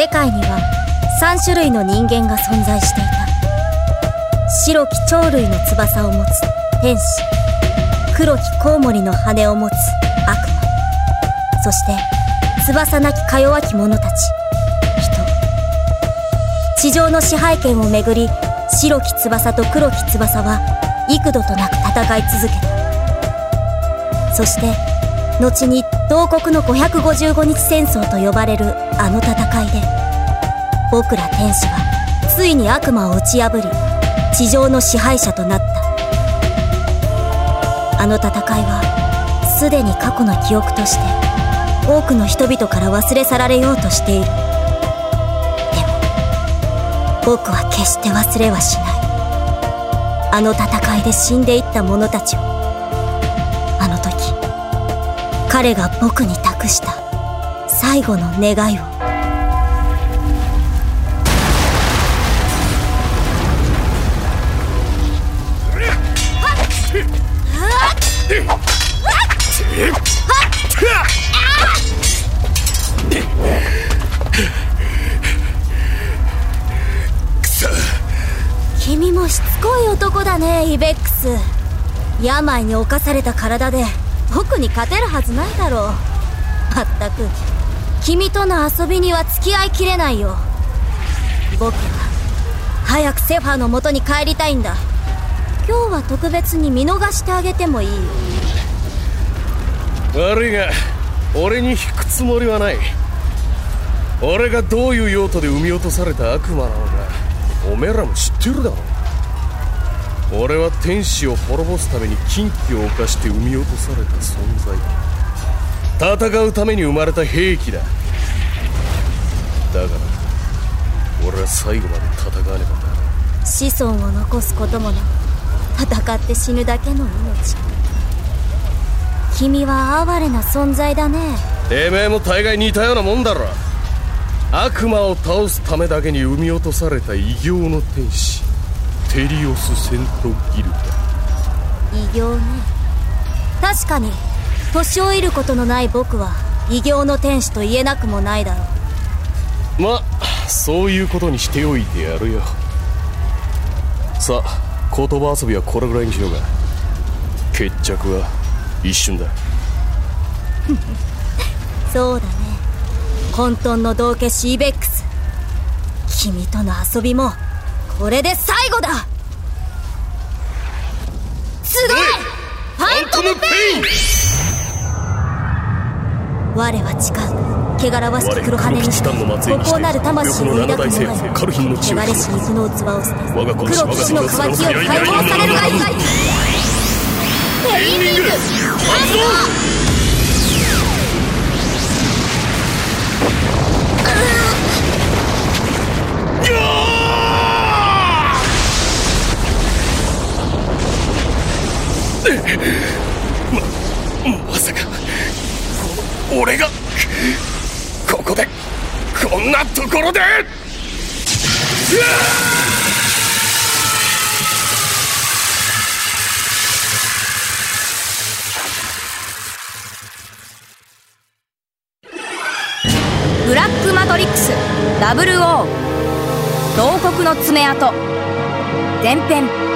世界には3種類の人間が存在していた。白き鳥類の翼を持つ天使黒きコウモリの羽を持つ悪魔そして翼なきか弱き者たち人。地上の支配権をめぐり白き翼と黒き翼は幾度となく戦い続けた。そして後に同国の555日戦争と呼ばれるあの戦いで僕ら天使はついに悪魔を打ち破り地上の支配者となった。あの戦いはすでに過去の記憶として多くの人々から忘れ去られようとしている。でも僕は決して忘れはしない。あの戦いで死んでいった者たちを彼が僕に託した。最後の願いを。君もしつこい男だねイベックス。病に侵された体で。僕に勝てるはずないだろう。まったく君との遊びには付き合いきれないよ。僕は早くセファーの元に帰りたいんだ。今日は特別に見逃してあげてもいい。悪いが俺に引くつもりはない。俺がどういう用途で産み落とされた悪魔なのかおめえらも知ってるだろ俺は天使を滅ぼすために禁忌を犯して産み落とされた存在戦うために生まれた兵器だ。だから俺は最後まで戦わねばならん。子孫を残すこともなく戦って死ぬだけの命。君は哀れな存在だね。てめえも大概似たようなもんだろ。悪魔を倒すためだけに産み落とされた異形の天使。テリオス・セント・ギルダ異形ね。確かに年老いることのない僕は異形の天使と言えなくもないだろう。まそういうことにしておいてやるよ。さあ言葉遊びはこれぐらいにしようか。決着は一瞬だ。そうだね。混沌の道化シーベックス。君との遊びもこれで最後だ。すごい！ファントムペイン！我は誓う。汚らわしき黒羽にして孤高なる魂を抱く者よ汚れし肉の器を捨て黒騎士の渇きを解放されるがいい。ペインリング。発動ままさかこ俺がここでこんなところで！ブラックマトリックスダブルオー。牢獄の爪痕。前編。